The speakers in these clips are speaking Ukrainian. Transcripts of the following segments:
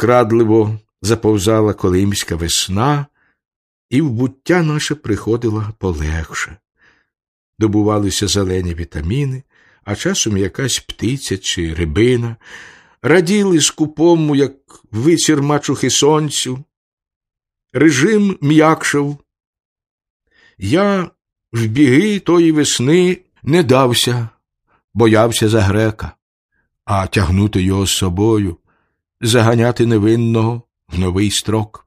вкрадливо заповзала колимська весна, і в буття наше приходило полегше. Добувалися зелені вітаміни, а часом якась птиця чи рибина, раділи скупому, як вицір мачухи сонцю. Режим м'якшав. Я в біги тої весни не дався, боявся за грека, а тягнути його з собою, заганяти невинного в новий строк.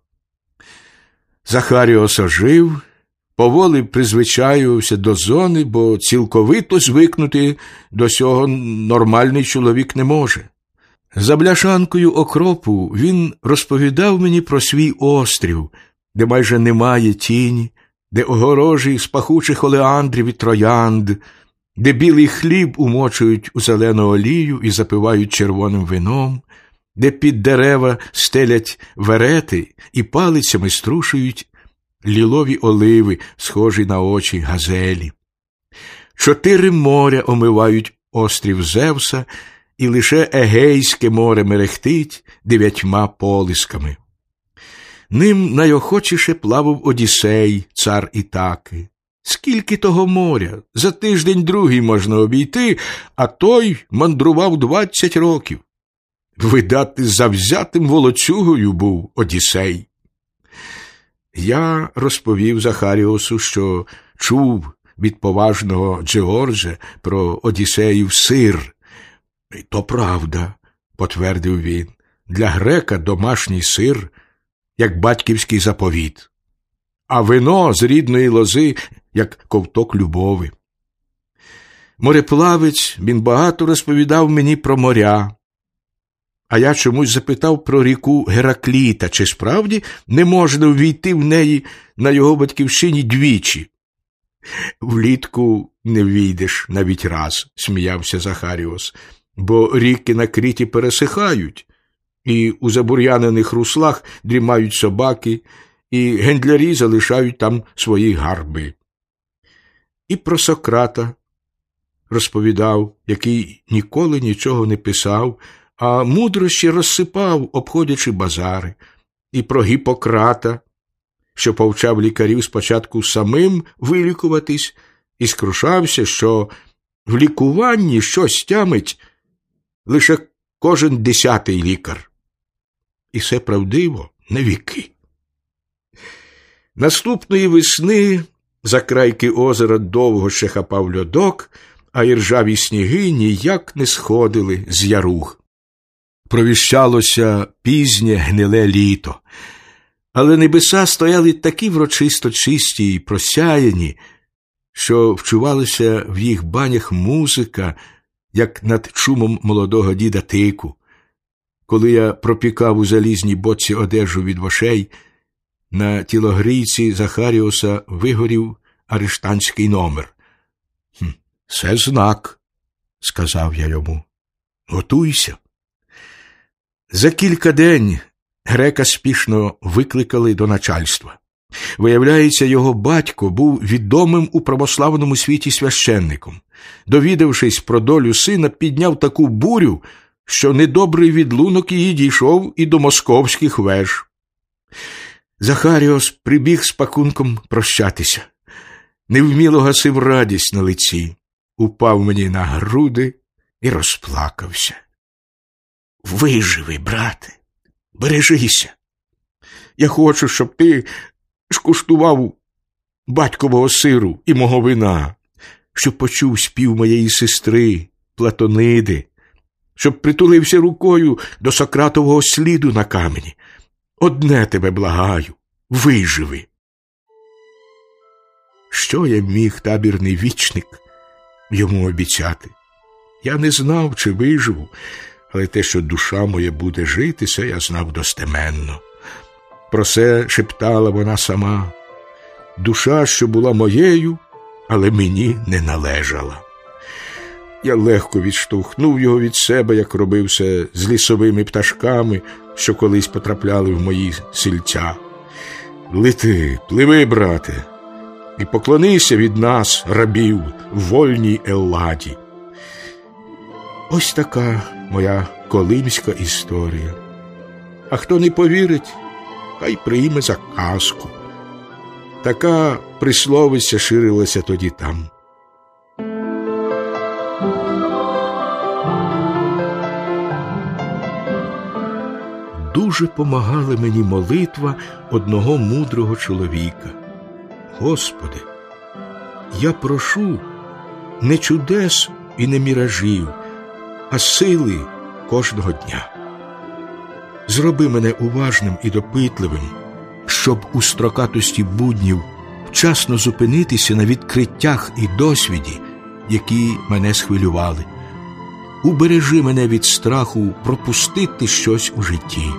Захаріос ожив, поволі призвичаювався до зони, бо цілковито звикнути до цього нормальний чоловік не може. За бляшанкою окропу він розповідав мені про свій острів, де майже немає тіні, де огорожі з пахучих олеандрів і троянд, де білий хліб умочують у зелену олію і запивають червоним вином, де під дерева стелять верети і палицями струшують лілові оливи, схожі на очі газелі. Чотири моря омивають острів Зевса, і лише Егейське море мерехтить дев'ятьма полисками. Ним найохочіше плавав Одіссей, цар Ітаки. Скільки того моря? За тиждень другий можна обійти, а той мандрував двадцять років. Видати, завзятим волоцюгою був Одіссей. Я розповів Захаріосу, що чув від поважного Джеорджа про Одіссеїв сир. То правда, потвердив він, для грека домашній сир, як батьківський заповіт, а вино з рідної лози, як ковток любови. Мореплавець він багато розповідав мені про моря, а я чомусь запитав про ріку Геракліта, чи справді не можна ввійти в неї на його батьківщині двічі. Влітку не війдеш навіть раз, сміявся Захаріос, бо ріки на кріті пересихають, і у забур'янених руслах дрімають собаки, і гендлярі залишають там свої гарби. І про Сократа розповідав, який ніколи нічого не писав а мудрощі розсипав, обходячи базари, і про Гіппократа, що повчав лікарів спочатку самим вилікуватись, і скрушався, що в лікуванні щось тямить лише кожен десятий лікар. І все правдиво на віки. Наступної весни за крайки озера довго ще хапав льодок, а іржаві сніги ніяк не сходили з яруг провіщалося пізнє гниле літо, але небеса стояли такі врочисто чисті й просяяні, що вчувалася в їх банях музика, як над чумом молодого діда тику. Коли я пропікав у залізній боці одежу від вошей, на тілогрійці Захаріуса вигорів арештанський номер. Це знак, сказав я йому. Готуйся. За кілька день грека спішно викликали до начальства. Виявляється, його батько був відомим у православному світі священником. Довідавшись про долю сина, підняв таку бурю, що недобрий відлунок її дійшов і до московських веж. Захаріос прибіг з пакунком прощатися, невміло гасив радість на лиці, упав мені на груди і розплакався. Виживи, брате, бережися. Я хочу, щоб ти скуштував батькового сиру і мого вина, щоб почув спів моєї сестри, Платониди, щоб притулився рукою до Сократового сліду на камені. Одне тебе благаю, виживи. Що я міг табірний вічник йому обіцяти? Я не знав, чи виживу але те, що душа моя буде житися, я знав достеменно. Про це шептала вона сама. Душа, що була моєю, але мені не належала. Я легко відштовхнув його від себе, як робив це з лісовими пташками, що колись потрапляли в мої сільця. Лети, пливи, брате, і поклонися від нас, рабів, вольній Елладі. Ось така моя колимська історія. а хто не повірить, хай прийме за казку. Така присловиця ширилася тоді там. Дуже помагала мені молитва одного мудрого чоловіка. Господи, я прошу не чудес і не міражів, а сили кожного дня. Зроби мене уважним і допитливим, щоб у строкатості буднів вчасно зупинитися на відкриттях і досвіді, які мене схвилювали. Убережи мене від страху пропустити щось у житті.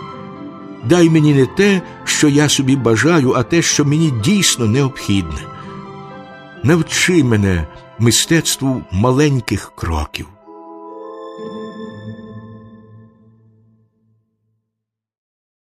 Дай мені не те, що я собі бажаю, а те, що мені дійсно необхідне. Навчи мене мистецтву маленьких кроків.